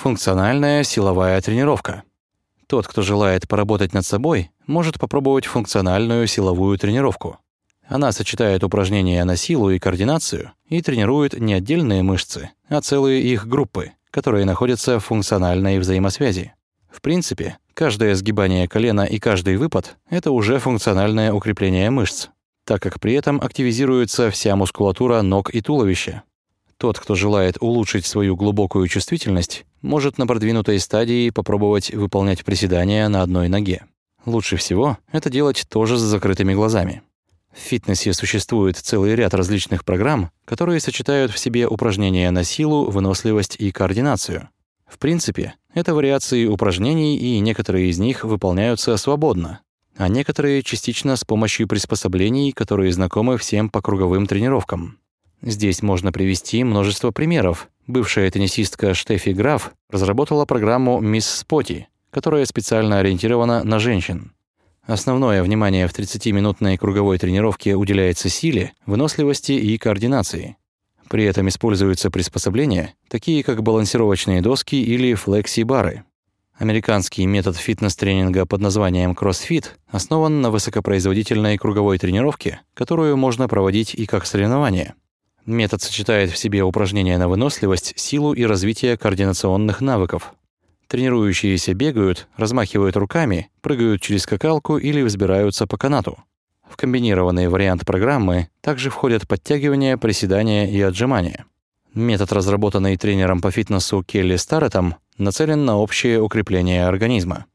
Функциональная силовая тренировка. Тот, кто желает поработать над собой, может попробовать функциональную силовую тренировку. Она сочетает упражнения на силу и координацию и тренирует не отдельные мышцы, а целые их группы, которые находятся в функциональной взаимосвязи. В принципе, каждое сгибание колена и каждый выпад — это уже функциональное укрепление мышц, так как при этом активизируется вся мускулатура ног и туловища. Тот, кто желает улучшить свою глубокую чувствительность, может на продвинутой стадии попробовать выполнять приседания на одной ноге. Лучше всего это делать тоже с закрытыми глазами. В фитнесе существует целый ряд различных программ, которые сочетают в себе упражнения на силу, выносливость и координацию. В принципе, это вариации упражнений, и некоторые из них выполняются свободно, а некоторые частично с помощью приспособлений, которые знакомы всем по круговым тренировкам. Здесь можно привести множество примеров. Бывшая теннисистка Штефи Граф разработала программу «Мисс Споти», которая специально ориентирована на женщин. Основное внимание в 30-минутной круговой тренировке уделяется силе, выносливости и координации. При этом используются приспособления, такие как балансировочные доски или флекси-бары. Американский метод фитнес-тренинга под названием CrossFit основан на высокопроизводительной круговой тренировке, которую можно проводить и как соревнование. Метод сочетает в себе упражнения на выносливость, силу и развитие координационных навыков. Тренирующиеся бегают, размахивают руками, прыгают через скакалку или взбираются по канату. В комбинированный вариант программы также входят подтягивания, приседания и отжимания. Метод, разработанный тренером по фитнесу Келли Старретом, нацелен на общее укрепление организма.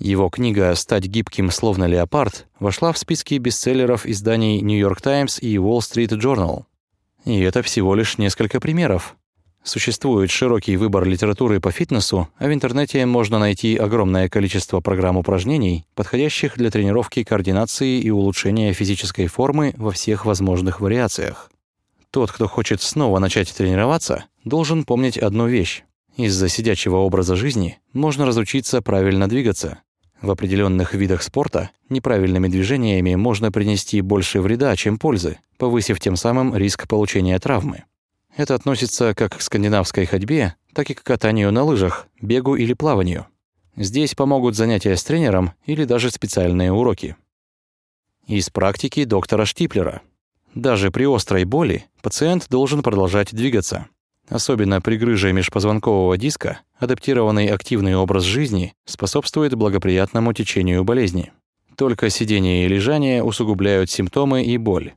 Его книга «Стать гибким, словно леопард» вошла в списки бестселлеров изданий New York Times и Wall Street Journal. И это всего лишь несколько примеров. Существует широкий выбор литературы по фитнесу, а в интернете можно найти огромное количество программ упражнений, подходящих для тренировки координации и улучшения физической формы во всех возможных вариациях. Тот, кто хочет снова начать тренироваться, должен помнить одну вещь. Из-за сидячего образа жизни можно разучиться правильно двигаться. В определенных видах спорта неправильными движениями можно принести больше вреда, чем пользы, повысив тем самым риск получения травмы. Это относится как к скандинавской ходьбе, так и к катанию на лыжах, бегу или плаванию. Здесь помогут занятия с тренером или даже специальные уроки. Из практики доктора Штиплера. Даже при острой боли пациент должен продолжать двигаться. Особенно при грыже межпозвонкового диска адаптированный активный образ жизни способствует благоприятному течению болезни. Только сидение и лежание усугубляют симптомы и боль.